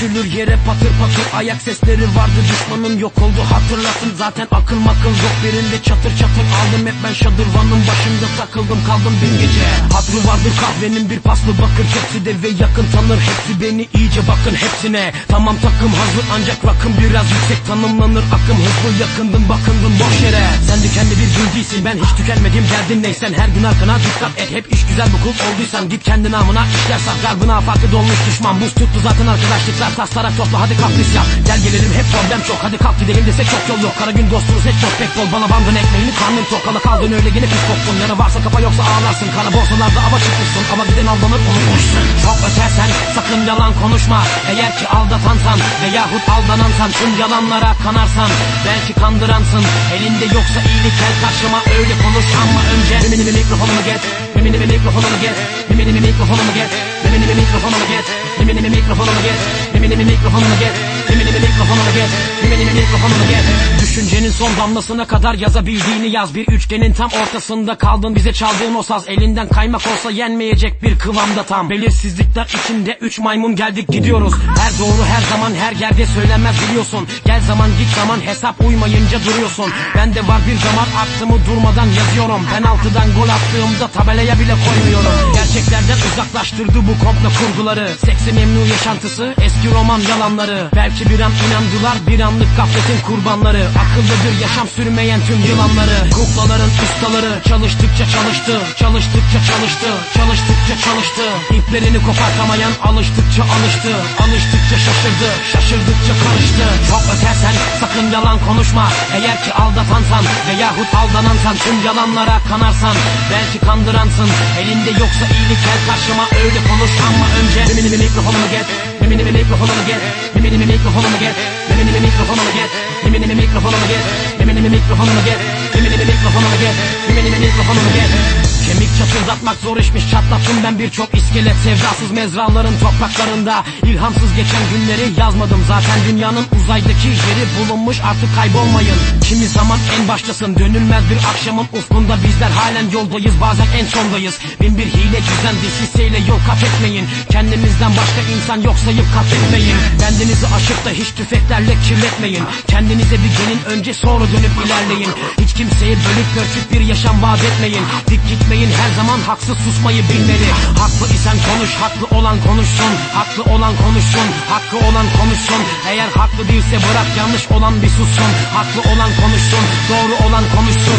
Dökülür yere patır patır. Ayak sesleri vardı Düşmanın yok oldu. Hatırlatın zaten akıl makıl yok. Birinde çatır çatır aldım hep ben şadırvanın başında takıldım kaldım bir gece. Hatrı vardır kahvenin bir paslı bakır. Hepsi de ve yakın tanır hepsi beni iyice bakın hepsine. Tamam takım hazır ancak rakım biraz yüksek. Tanımlanır Akım hızlı yakındım bakındım boş yere. Sen dikenli bir gül değilsin ben hiç tükenmedim. Derdin neysen Her gün arkana dikkat et hep iş güzel bu kul olduysan Git kendi namına işler sat garbına farkı dolmuş düşman. Buz tuttu zaten arkadaşlıklar taslarak topla hadi kalk biz yap. Gel gelelim hep problem çok. Hadi kalk gidelim desek çok yol yok. Kara gün dostumuz hiç çok. Pek bol bana bandın ekmeğini karnın tok Kala kaldın öyle yine pis koktun Yanı varsa kafa yoksa ağlarsın. Kara borsalarda ava çıkmışsın. Ama giden aldanır unutmuşsun Çok ötersen sakın yalan konuşma. Eğer ki aldatansan veyahut aldanansan Tüm yalanlara kanarsan belki kandıransın. Elinde yoksa iyilik gel karşıma öyle konuş. Ama önce mi mikrofonumu get Mimi Eminime mikrofonumu get mimi Eminime mikrofonumu get mimi Eminime mikrofonumu get mimi Eminime mikrofonumu get mimi Eminime mikrofonumu get mimi Eminime mikrofonumu get mimi Eminime mikrofonumu get Düşüncenin son damlasına kadar yazabildiğini yaz. Bir üçgenin tam ortasında kaldın. Bize çaldığın o saz Elinden kaymak olsa yenmeyecek bir kıvamda tam. Belirsizlikler içinde üç maymun geldik gidiyoruz. Her doğru her zaman her yerde söylenmez biliyorsun. Gel zaman git zaman hesap uymayınca duruyorsun. Bende var bir zaman aklımı durmadan yazıyorum. Penaltıdan gol attığımda tabelaya bile koymuyorum. Gerçeklerden uzaklaştırdı bu komplo kurguları. Seksi memnu yaşantısı eski roman yalanları. Belki bir an inandılar bir anlık gafletin kurbanları Akıllıdır yaşam sürmeyen tüm yılanları Kuklaların ustaları. Çalıştıkça çalıştı Çalıştıkça çalıştı Çalıştıkça çalıştı. İplerini kopartamayan alıştıkça alıştı Alıştıkça şaşırdı Şaşırdıkça karıştı. Çok ötersen sakın yalan konuşma. Eğer ki aldatansan veyahut aldanansan Tüm yalanlara kanarsan belki kandıransın. Elinde yoksa iyilik gel karşıma öyle konuş ama önce Mimini mi mikrofonumu get Yeminimi mikrofonuma gel Yeminimi mikrofonuma gel Yeminimi mikrofonuma gel Yeminimi mikrofonuma gel Yeminimi mikrofonuma gel Yeminimi mikrofonuma gel Çatırdatmak zor işmiş çatlattım ben birçok iskelet Sevdasız mezraların topraklarında. İlhamsız geçen günleri yazmadım Zaten. Dünyanın uzaydaki yeri bulunmuş artık kaybolmayın. Kimi zaman en baştasın dönülmez bir akşamın ufkunda. Bizler halen yoldayız bazen en sondayız. Bin bir hile cüzden disiseyle yol kat etmeyin. Kendinizden başka insan yok sayıp kat etmeyin. Kendinizi aşıp da hiç tüfeklerle kirletmeyin. Kendinize bir gelin önce sonra dönüp ilerleyin. Hiç kimseye bölük pörçük bir yaşam vaat etmeyin. Dik gitmeyin her zaman haksız susmayı bilmeli. Haklı isen konuş haklı olan konuşsun. Haklı olan konuşsun hakkı olan konuşsun. Eğer haklı değilse bırak yanlış olan bir sussun. Haklı olan konuşsun doğru olan konuşsun.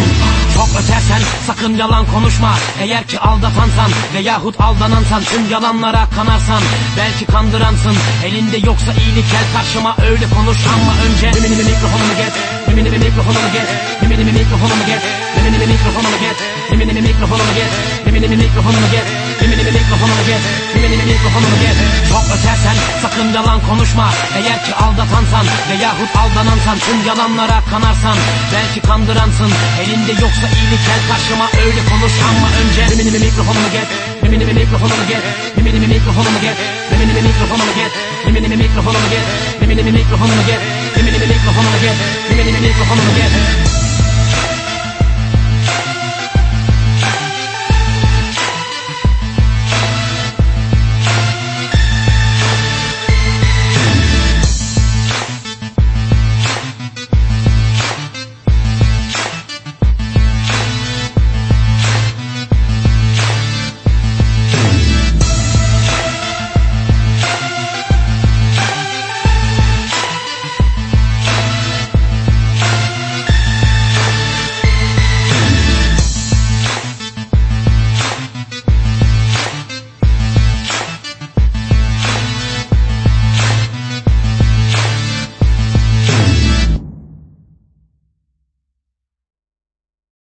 Çok ötersen sakın yalan konuşma. Eğer ki aldatansan veyahut aldanansan Tüm yalanlara kanarsan belki kandıransın. Elinde yoksa iyilik gel karşıma öyle konuş ama önce. Mimini mi mikrofonumu get. Mimini mi mikrofonumu get. Mimini mi mikrofonumu get. Mimini mi mikrofonumu get. Mimini mi mikrofonumu get. Mimini mi mikrofonumu get Mimini mi mikrofonumu get Mimini mi mikrofonumu get Çok ötersen sakın yalan konuşma. Eğer ki aldatansan veyahut aldanansan Tüm yalanlara kanarsan belki kandıransın. Elinde yoksa iyilik gel karşıma öyle konuş ama önce. Mimini mi mikrofonumu get. Mimini mi mikrofonumu get. Mimini mi mikrofonumu get. Mimini mi mikrofonumu get. Mimini mi mikrofonumu get. Mimini mi mikrofonumu get